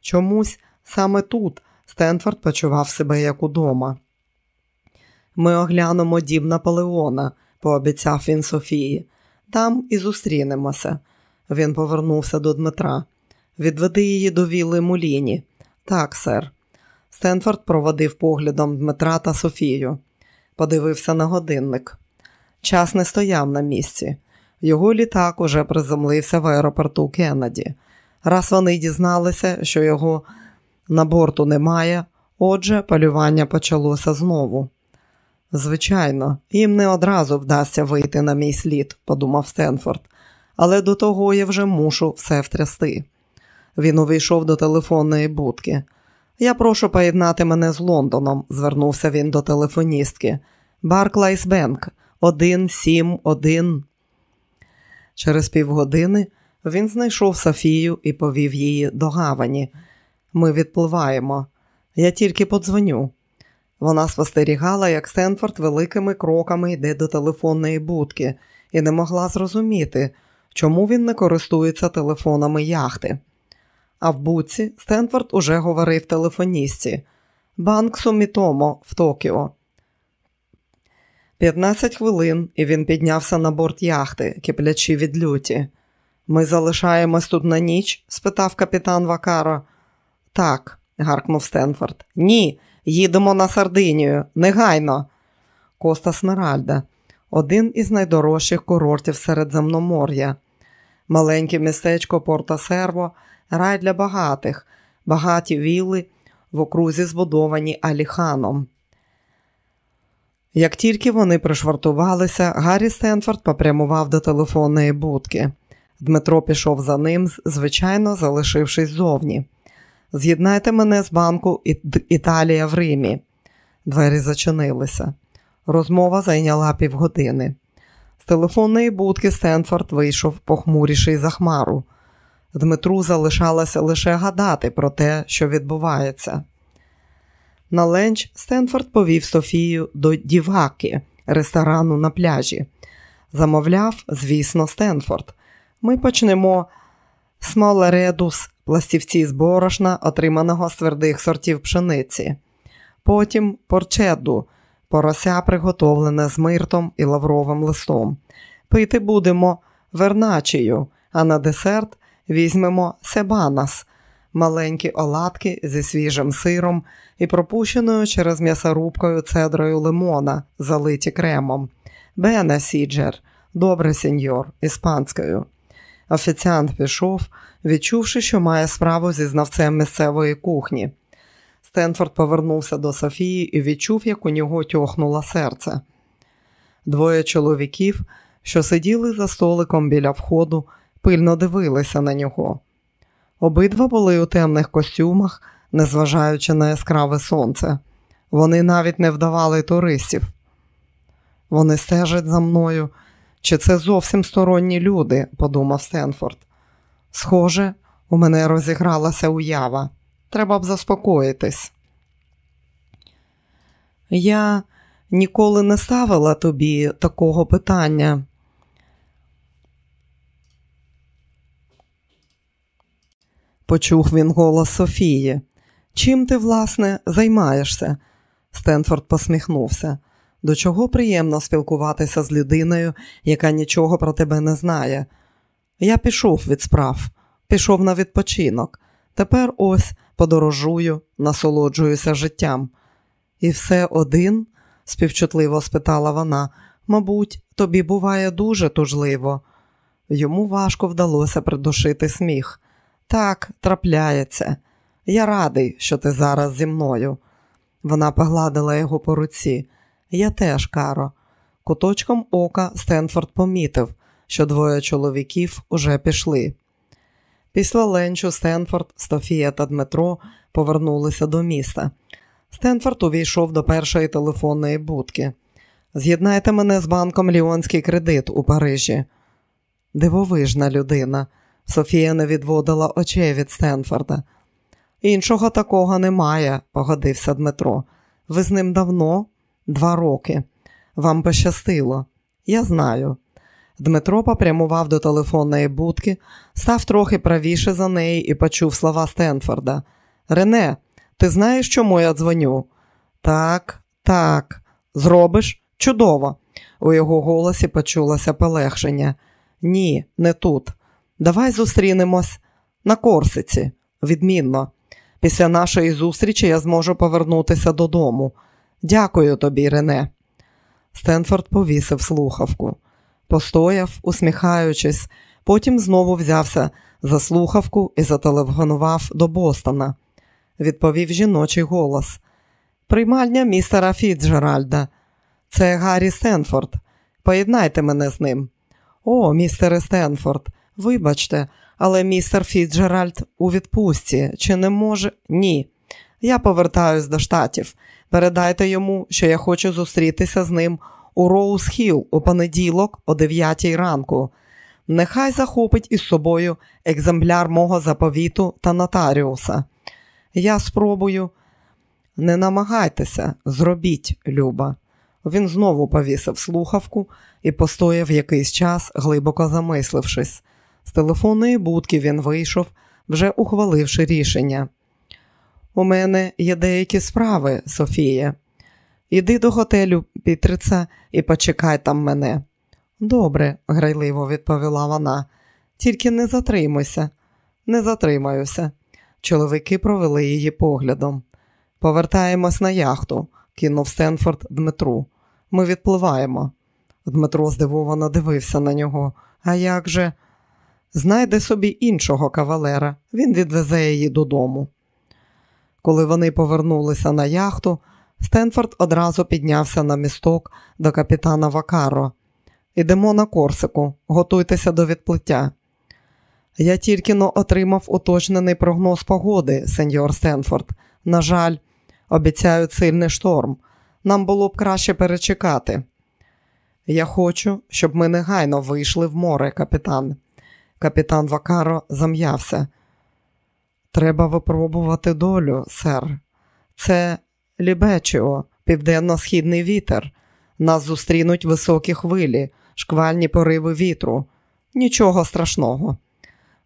Чомусь саме тут Стенфорд почував себе як удома. Ми оглянемо дім Наполеона, пообіцяв він Софії. Там і зустрінемося. Він повернувся до Дмитра. Відведи її до віли Муліні. Так, сер. Стенфорд проводив поглядом Дмитра та Софію. Подивився на годинник. Час не стояв на місці. Його літак уже приземлився в аеропорту Кеннеді. Раз вони дізналися, що його на борту немає, отже, полювання почалося знову. Звичайно, їм не одразу вдасться вийти на мій слід, подумав Стенфорд, але до того я вже мушу все втрясти. Він увійшов до телефонної будки. Я прошу поєднати мене з Лондоном, звернувся він до телефоністки. Барклайс Бенк 171. Через півгодини він знайшов Софію і повів її до гавані. Ми відпливаємо. Я тільки подзвоню. Вона спостерігала, як Стенфорд великими кроками йде до телефонної будки, і не могла зрозуміти, чому він не користується телефонами яхти. А в будці Стенфорд уже говорив телефоністці Банк Сумітомо в Токіо. 15 хвилин, і він піднявся на борт яхти, киплячи від люті. Ми залишаємось тут на ніч? спитав капітан Вакаро. Так, гаркнув Стенфорд. Ні, їдемо на Сардинію, негайно. Коста Смеральда, один із найдорожчих курортів Середземномор'я. Маленьке містечко Порта Серво, рай для багатих, багаті вілли в окрузі збудовані Аліханом. Як тільки вони пришвартувалися, Гаррі Стенфорд попрямував до телефонної будки. Дмитро пішов за ним, звичайно, залишившись зовні. З'єднайте мене з банку Італія в Римі. Двері зачинилися. Розмова зайняла півгодини. З телефонної будки Стенфорд вийшов похмуріший за хмару. Дмитру залишалося лише гадати про те, що відбувається. На ленч Стенфорд повів Софію до Дівгаки, ресторану на пляжі. Замовляв, звісно, Стенфорд. Ми почнемо смолередус, пластівці з борошна, отриманого з твердих сортів пшениці. Потім порчеду, порося приготовлене з миртом і лавровим листом. Пити будемо верначію, а на десерт візьмемо себанас, маленькі оладки зі свіжим сиром і пропущеною через м'ясорубкою цедрою лимона, залиті кремом. Бене Сіджер, добре сеньор, іспанською. Офіціант пішов, відчувши, що має справу зі знавцем місцевої кухні. Стенфорд повернувся до Софії і відчув, як у нього тьохнуло серце. Двоє чоловіків, що сиділи за столиком біля входу, пильно дивилися на нього. Обидва були у темних костюмах, незважаючи на яскраве сонце. Вони навіть не вдавали туристів. Вони стежать за мною. Чи це зовсім сторонні люди, подумав Стенфорд. Схоже, у мене розігралася уява. Треба б заспокоїтись. Я ніколи не ставила тобі такого питання. Почув він голос Софії. Чим ти, власне, займаєшся? Стенфорд посміхнувся. До чого приємно спілкуватися з людиною, яка нічого про тебе не знає. Я пішов від справ, пішов на відпочинок. Тепер ось подорожую, насолоджуюся життям. І все один? співчутливо спитала вона. Мабуть, тобі буває дуже тужливо. Йому важко вдалося придушити сміх. Так, трапляється. Я радий, що ти зараз зі мною. Вона погладила його по руці. Я теж, Каро. Куточком ока Стенфорд помітив, що двоє чоловіків уже пішли. Після ленчу Стенфорд, Софія та Дмитро повернулися до міста. Стенфорд увійшов до першої телефонної будки. З'єднайте мене з банком Ліонський кредит у Парижі. Дивовижна людина. Софія не відводила очей від Стенфорда. Іншого такого немає, погодився Дмитро. Ви з ним давно? Два роки. Вам пощастило. Я знаю. Дмитро попрямував до телефонної будки, став трохи правіше за неї і почув слова Стенфорда. Рене, ти знаєш, чому я дзвоню? Так, так, зробиш? Чудово. У його голосі почулося полегшення. Ні, не тут. Давай зустрінемось на Корсиці. Відмінно. Після нашої зустрічі я зможу повернутися додому. Дякую тобі, Рене. Стенфорд повісив слухавку, постояв, усміхаючись, потім знову взявся за слухавку і зателефонував до Бостона. Відповів жіночий голос. Приймальня містера Фіцджеральда. Це Гаррі Стенфорд. Поєднайте мене з ним. О, містере Стенфорд, вибачте, але містер Фіцджеральд у відпустці. Чи не може? Ні. Я повертаюсь до штатів. Передайте йому, що я хочу зустрітися з ним у Роуз Хіл у понеділок о 9 ранку. Нехай захопить із собою екземпляр мого заповіту та нотаріуса. Я спробую. Не намагайтеся, зробіть, Люба. Він знову повісив слухавку і постояв якийсь час, глибоко замислившись. З телефонної будки він вийшов, вже ухваливши рішення. У мене є деякі справи, Софія. Іди до готелю Пітрица і почекай там мене. Добре, грайливо відповіла вона, тільки не затримуйся, не затримаюся. Чоловіки провели її поглядом. Повертаємось на яхту, кинув Стенфорд Дмитру. Ми відпливаємо. Дмитро здивовано дивився на нього. А як же? Знайде собі іншого кавалера, він відвезе її додому. Коли вони повернулися на яхту, Стенфорд одразу піднявся на місток до капітана Вакаро. Ідемо на Корсику, готуйтеся до відплиття. Я тільки-но отримав уточнений прогноз погоди, сеньор Стенфорд. На жаль, обіцяють сильний шторм. Нам було б краще перечекати. Я хочу, щоб ми негайно вийшли в море, капітан. Капітан Вакаро зам'явся. Треба випробувати долю, сер. Це Лібечіо, південно-східний вітер. Нас зустрінуть високі хвилі, шквальні пориви вітру. Нічого страшного.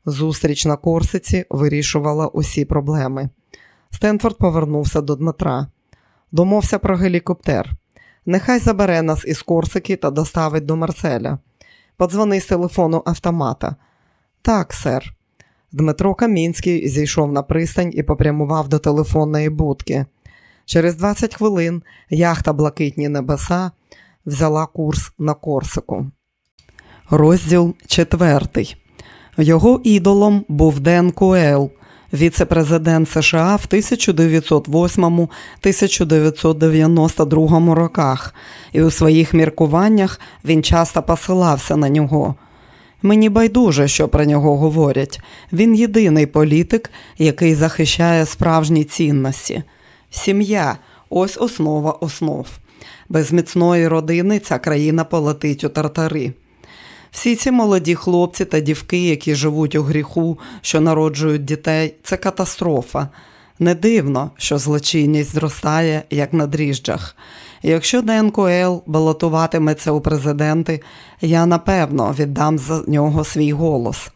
Зустріч на Корсиці вирішувала усі проблеми. Стенфорд повернувся до Дмитра. Домовся про гелікоптер. Нехай забере нас із Корсики та доставить до Марселя. Подзвони з телефону автомата. Так, сер. Дмитро Камінський зійшов на пристань і попрямував до телефонної будки. Через 20 хвилин яхта Блакитні небеса взяла курс на Корсику. Розділ четвертий. Його ідолом був Ден Куел. віце-президент США в 1908-1992 роках, і у своїх міркуваннях він часто посилався на нього. Мені байдуже, що про нього говорять. Він єдиний політик, який захищає справжні цінності. Сім'я ось основа основ. Без міцної родини ця країна полетить у тартари. Всі ці молоді хлопці та дівки, які живуть у гріху, що народжують дітей, це катастрофа. Не дивно, що злочинність зростає, як на дріжджах. Якщо Ден Коел балотуватиметься у президенти, я напевно віддам за нього свій голос.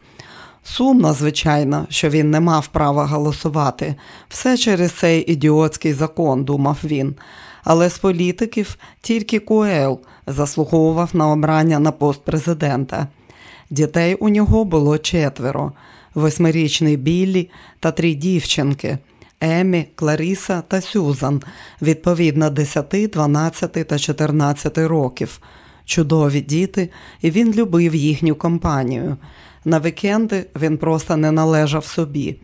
Сумно, звичайно, що він не мав права голосувати. Все через цей ідіотський закон, думав він. Але з політиків тільки Куел заслуговував на обрання на пост президента. Дітей у нього було четверо: восьмирічний Біллі та три дівчинки Емі, Кларіса та Сюзан, відповідно 10, 12 та 14 років. Чудові діти, і він любив їхню компанію. На вікенди він просто не належав собі.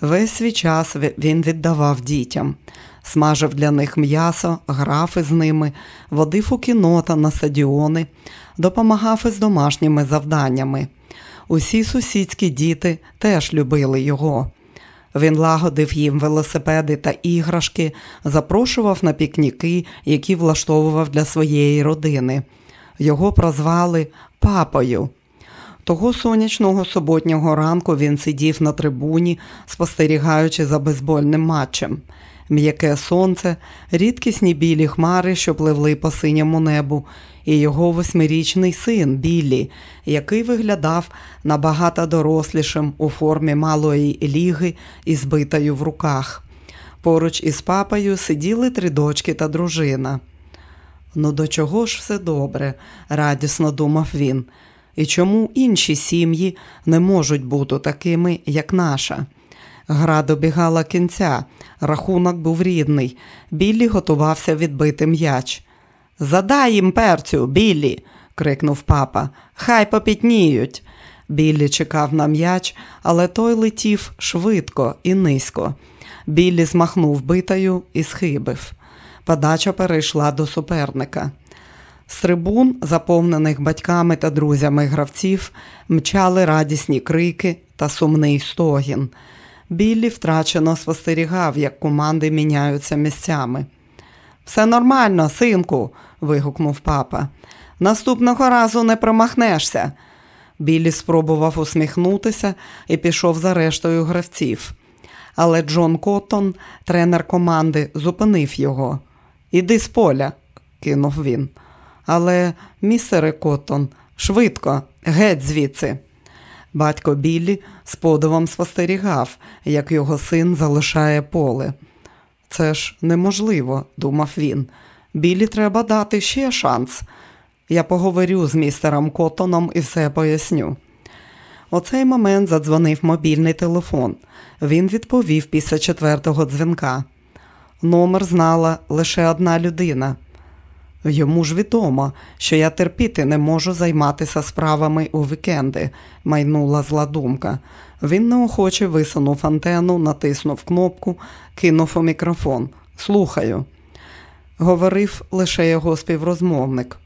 Весь свій час він віддавав дітям, смажив для них м'ясо, грав із ними, водив у кіно та на стадіони, допомагав із домашніми завданнями. Усі сусідські діти теж любили його. Він лагодив їм велосипеди та іграшки, запрошував на пікніки, які влаштовував для своєї родини. Його прозвали папою. Того сонячного суботнього ранку він сидів на трибуні, спостерігаючи за бейсбольним матчем. М'яке сонце, рідкісні білі хмари, що пливли по синьому небу, і його восьмирічний син Біллі, який виглядав набагато дорослішим у формі малої ліги і збитою в руках. Поруч із папою сиділи три дочки та дружина. Ну, до чого ж все добре, радісно думав він. І чому інші сім'ї не можуть бути такими, як наша? Гра добігала кінця, рахунок був рідний. Біллі готувався відбити м'яч. Задай їм перцю, Біллі, крикнув папа. Хай попітніють. Біллі чекав на м'яч, але той летів швидко і низько. Біллі змахнув битою і схибив. Подача перейшла до суперника. З трибун, заповнених батьками та друзями гравців, мчали радісні крики та сумний стогін. Біллі втрачено спостерігав, як команди міняються місцями. Все нормально, синку, вигукнув папа. Наступного разу не промахнешся. Біллі спробував усміхнутися і пішов за рештою гравців. Але Джон Коттон, тренер команди, зупинив його. Іди з поля, кинув він. Але, містере Коттон, швидко, геть звідси. Батько Біллі з подивом спостерігав, як його син залишає поле. Це ж неможливо, думав він. Білі треба дати ще шанс. Я поговорю з містером Коттоном і все поясню. У цей момент задзвонив мобільний телефон. Він відповів після четвертого дзвінка. Номер знала лише одна людина. Йому ж відомо, що я терпіти не можу займатися справами у вікенди, майнула зла думка. Він неохоче висунув антенну, натиснув кнопку, кинув у мікрофон. Слухаю. Говорив лише його співрозмовник.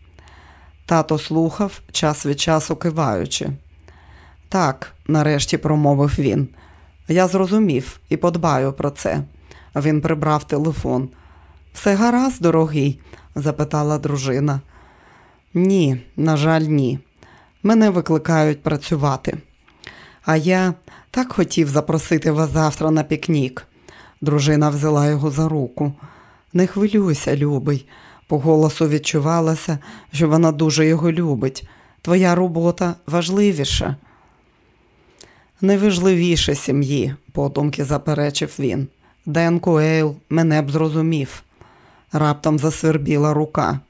Тато слухав, час від часу киваючи. Так, нарешті промовив він. Я зрозумів і подбаю про це. Він прибрав телефон. Все гаразд, дорогий? запитала дружина. Ні, на жаль, ні. Мене викликають працювати. А я так хотів запросити вас завтра на пікнік. Дружина взяла його за руку. Не хвилюйся, любий. По голосу відчувалося, що вона дуже його любить. Твоя робота важливіша. Неважливіше сім'ї, подумки заперечив він. Ден Куейл мене б зрозумів. Раптом засвербіла рука.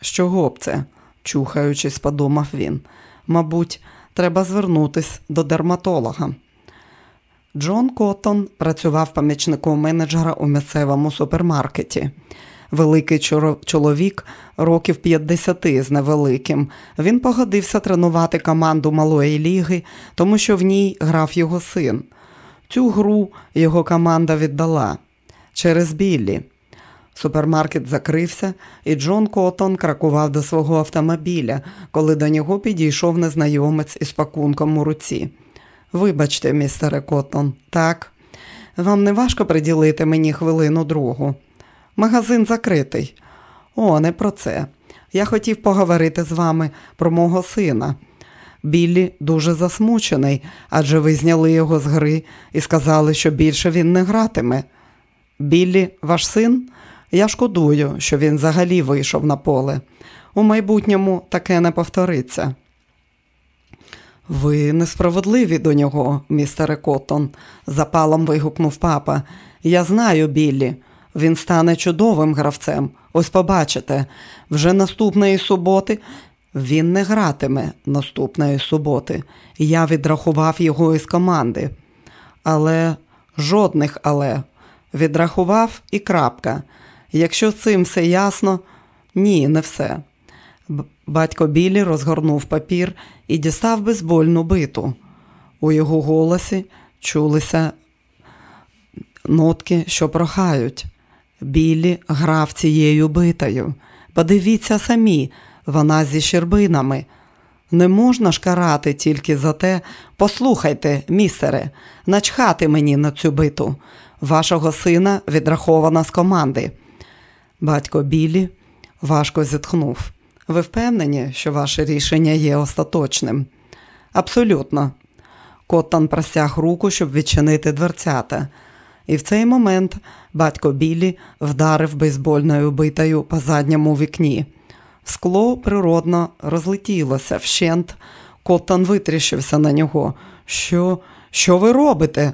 З чого б це? чухаючись, подумав він. Мабуть, треба звернутись до дерматолога. Джон Коттон працював помічником менеджера у місцевому супермаркеті. Великий чоловік, років 50 з невеликим. Він погодився тренувати команду малої ліги, тому що в ній грав його син. Цю гру його команда віддала через Біллі. Супермаркет закрився, і Джон Коттон кракував до свого автомобіля, коли до нього підійшов незнайомець із пакунком у руці. Вибачте, містере Коттон, так. Вам не важко приділити мені хвилину другу. Магазин закритий. О, не про це. Я хотів поговорити з вами про мого сина. Біллі дуже засмучений, адже ви зняли його з гри і сказали, що більше він не гратиме. Біллі, ваш син? Я шкодую, що він взагалі вийшов на поле. У майбутньому таке не повториться. Ви несправедливі до нього, містере Коттон, запалом вигукнув папа. Я знаю, Біллі. Він стане чудовим гравцем. Ось побачите, вже наступної суботи він не гратиме наступної суботи. Я відрахував його із команди. Але жодних але. Відрахував і крапка. Якщо цим все ясно, ні, не все. Батько Білі розгорнув папір і дістав безбольну биту. У його голосі чулися нотки, що прохають. Білі грав цією битою. Подивіться самі, вона зі щербинами. Не можна ж карати тільки за те, послухайте, містере, начхати мені на цю биту. Вашого сина відрахована з команди. Батько Білі важко зітхнув. Ви впевнені, що ваше рішення є остаточним? Абсолютно. Коттон простяг руку, щоб відчинити дверцята. І в цей момент батько Білі вдарив бейсбольною битою по задньому вікні. Скло природно розлетілося вщент. Коттон витріщився на нього. Що, Що ви робите?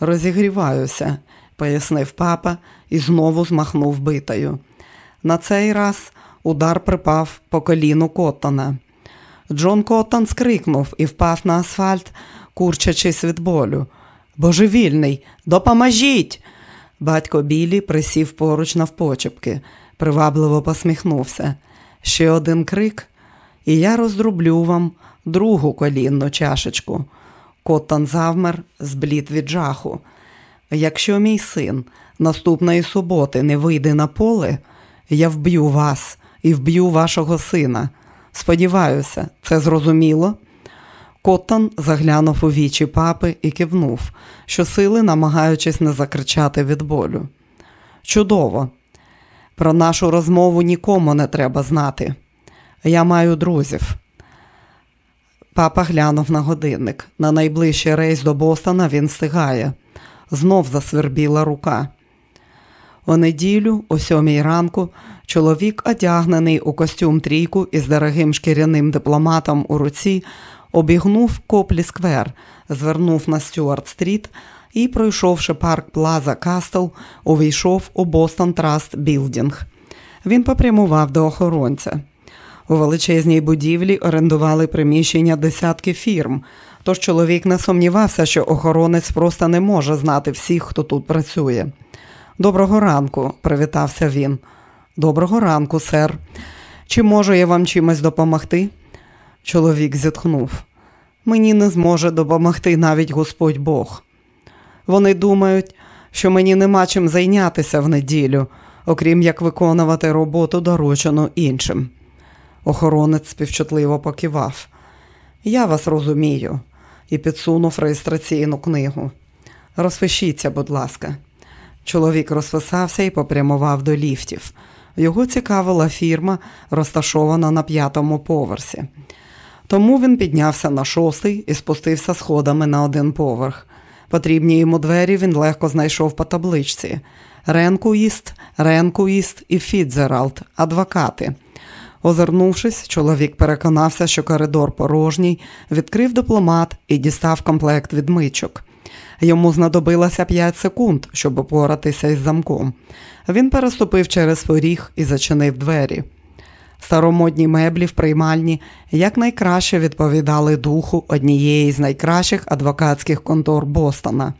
Розігріваюся, пояснив папа і знову змахнув битою. На цей раз удар припав по коліну Коттона. Джон Коттон скрикнув і впав на асфальт, курчачись від болю. Божевільний, допоможіть! Батько Білі присів поруч навпочепки, привабливо посміхнувся. Ще один крик, і я роздрублю вам другу колінну чашечку. Коттон завмер, зблід від жаху. Якщо мій син наступної суботи не вийде на поле, я вб'ю вас і вб'ю вашого сина. Сподіваюся, це зрозуміло. Коттон заглянув у вічі папи і кивнув, що сили, намагаючись не закричати від болю. Чудово! Про нашу розмову нікому не треба знати. Я маю друзів. Він глянув на годинник. На найближчий рейс до Бостона він встигає. Знов засвербіла рука. У неділю, о сьомій ранку, чоловік, одягнений у костюм-трійку із дорогим шкіряним дипломатом у руці, обігнув Коплі-сквер, звернув на Стюарт-стріт і, пройшовши парк Плаза Кастл, увійшов у Бостон Траст Білдінг. Він попрямував до охоронця. У величезній будівлі орендували приміщення десятки фірм, тож чоловік не сумнівався, що охоронець просто не може знати всіх, хто тут працює. Доброго ранку, привітався він. Доброго ранку, сер. Чи можу я вам чимось допомогти? Чоловік зітхнув. Мені не зможе допомогти навіть Господь Бог. Вони думають, що мені нема чим зайнятися в неділю, окрім як виконувати роботу, доручену іншим. Охоронець співчутливо покивав. Я вас розумію, і підсунув реєстраційну книгу. Розпишіться, будь ласка. Чоловік розписався і попрямував до ліфтів. Його цікавила фірма, розташована на п'ятому поверсі. Тому він піднявся на шостий і спустився сходами на один поверх. Потрібні йому двері він легко знайшов по табличці. Ренквіст, Ренквіст і Фіцджеральд, адвокати. Озирнувшись, чоловік переконався, що коридор порожній, відкрив дипломат і дістав комплект відмичок. Йому знадобилося 5 секунд, щоб упоратися із замком. Він переступив через поріг і зачинив двері. Старомодні меблі в приймальні якнайкраще відповідали духу однієї з найкращих адвокатських контор Бостона.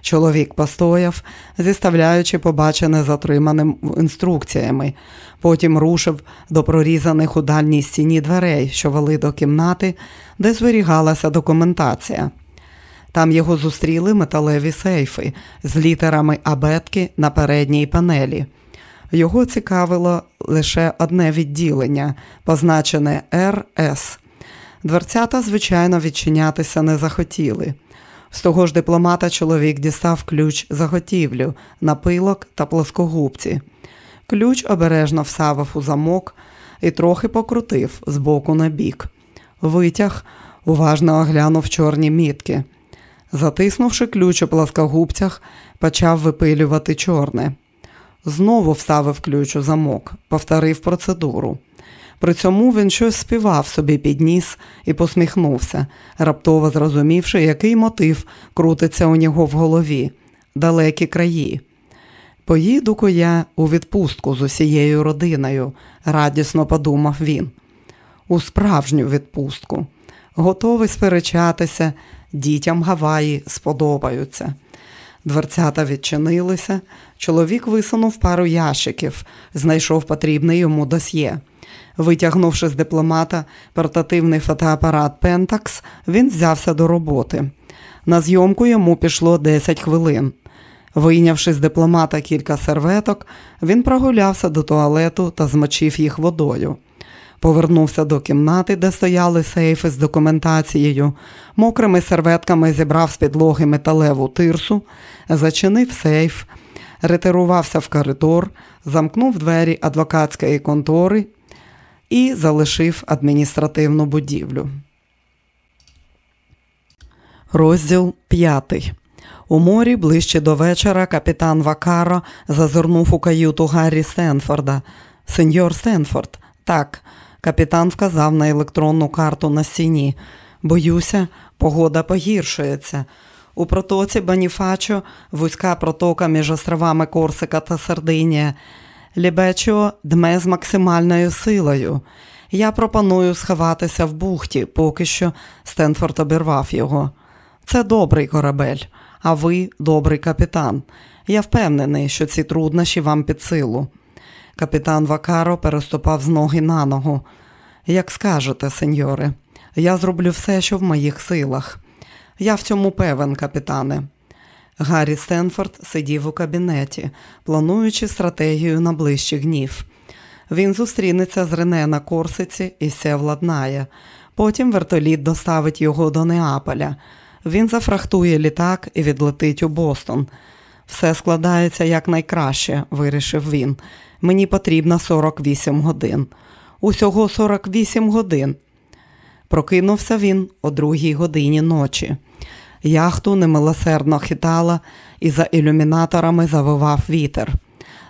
Чоловік постояв, зіставляючи побачене затриманим інструкціями, потім рушив до прорізаних у дальній стіні дверей, що вели до кімнати, де зберігалася документація. Там його зустріли металеві сейфи з літерами абетки на передній панелі. Його цікавило лише одне відділення, позначене РС. Дверцята, звичайно, відчинятися не захотіли. З того ж дипломата чоловік дістав ключ заготівлю, напилок та плоскогубці. Ключ обережно всавив у замок і трохи покрутив з боку на бік. Витяг, уважно оглянув чорні мітки. Затиснувши ключ у плоскогубцях, почав випилювати чорне. Знову вставив ключ у замок, повторив процедуру. При цьому він щось співав собі під ніс і посміхнувся, раптово зрозумівши, який мотив крутиться у нього в голові далекі краї. Поїду-ко я у відпустку з усією родиною, радісно подумав він. У справжню відпустку. Готовий сперечатися, дітям Гаваї сподобаються. Дверцята відчинилися, чоловік висунув пару ящиків, знайшов потрібне йому досьє. Витягнувши з дипломата портативний фотоапарат Pentax, він взявся до роботи. На зйомку йому пішло 10 хвилин. Вийнявши з дипломата кілька серветок, він прогулявся до туалету та змочив їх водою. Повернувся до кімнати, де стояли сейфи з документацією, мокрими серветками зібрав з підлоги металеву тирсу, зачинив сейф, ретирувався в коридор, замкнув двері адвокатської контори і залишив адміністративну будівлю. Розділ п'ятий. У морі ближче до вечора капітан Вакаро зазирнув у каюту Гаррі Стенфорда. Сеньор Стенфорд, так, капітан вказав на електронну карту на стіні. Боюся, погода погіршується. У протоці Боніфачо, вузька протока між островами Корсика та Сардинія. лібечо дме з максимальною силою. Я пропоную сховатися в бухті, поки що Стенфорд обірвав його. Це добрий корабель, а ви добрий капітан. Я впевнений, що ці труднощі вам під силу. Капітан Вакаро переступав з ноги на ногу. Як скажете, сеньоре, я зроблю все, що в моїх силах. Я в цьому певен, капітане. Гаррі Стенфорд сидів у кабінеті, плануючи стратегію на ближчі гнів. Він зустрінеться з Рене на Корсиці і все владнає. Потім вертоліт доставить його до Неаполя. Він зафрахтує літак і відлетить у Бостон. Все складається якнайкраще, вирішив він. Мені потрібно 48 годин. Усього 48 годин. Прокинувся він о другій годині ночі. Яхту немилосердно хитала і за ілюмінаторами завивав вітер.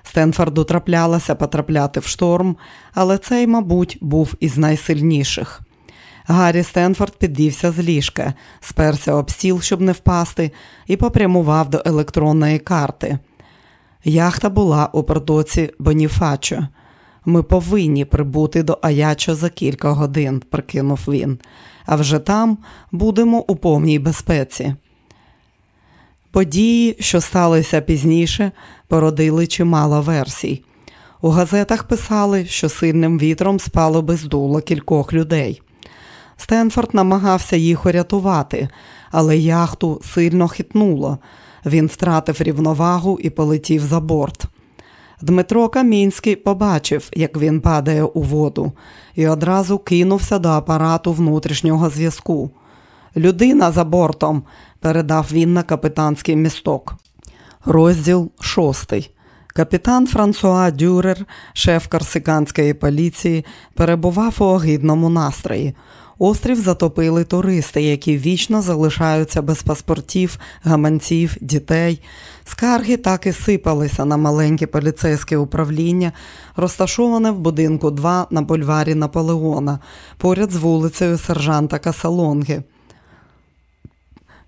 Стенфорду траплялося потрапляти в шторм, але цей, мабуть, був із найсильніших. Гаррі Стенфорд підвівся з ліжка, сперся об стіл, щоб не впасти, і попрямував до електронної карти. Яхта була у протоці Боніфачо. Ми повинні прибути до Аяччо за кілька годин, прикинув він, а вже там будемо у повній безпеці. Події, що сталися пізніше, породили чимало версій. У газетах писали, що сильним вітром спало бездуло кількох людей. Стенфорд намагався їх урятувати, але яхту сильно хитнуло. Він втратив рівновагу і полетів за борт. Дмитро Камінський побачив, як він падає у воду, і одразу кинувся до апарату внутрішнього зв'язку. Людина за бортом, передав він на капітанський місток. Розділ шостий. Капітан Франсуа Дюрер, шеф корсиканської поліції, перебував у огидному настрої. Острів затопили туристи, які вічно залишаються без паспортів, гаманців, дітей. Скарги так і сипалися на маленьке поліцейське управління, розташоване в будинку 2 на бульварі Наполеона, поряд з вулицею сержанта Касалонги.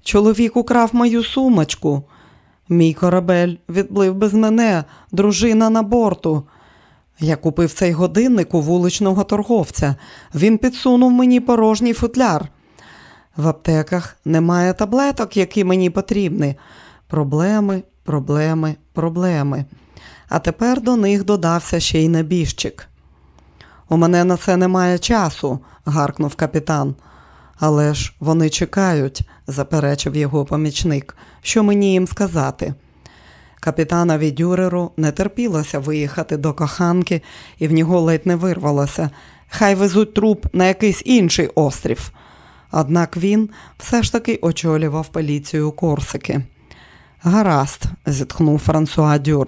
Чоловік украв мою сумочку. Мій корабель відплив без мене, дружина на борту. Я купив цей годинник у вуличного торговця. Він підсунув мені порожній футляр. В аптеках немає таблеток, які мені потрібні. Проблеми, проблеми, проблеми. А тепер до них додався ще й небіжчик. У мене на це немає часу, гаркнув капітан. Але ж вони чекають, заперечив його помічник. Що мені їм сказати? Капітанові Дюреру не терпілося виїхати до коханки, і в нього ледь не вирвалося. Хай везуть труп на якийсь інший острів. Однак він все ж таки очолював поліцію Корсики. Гаразд, зітхнув Франсуа Дюрер.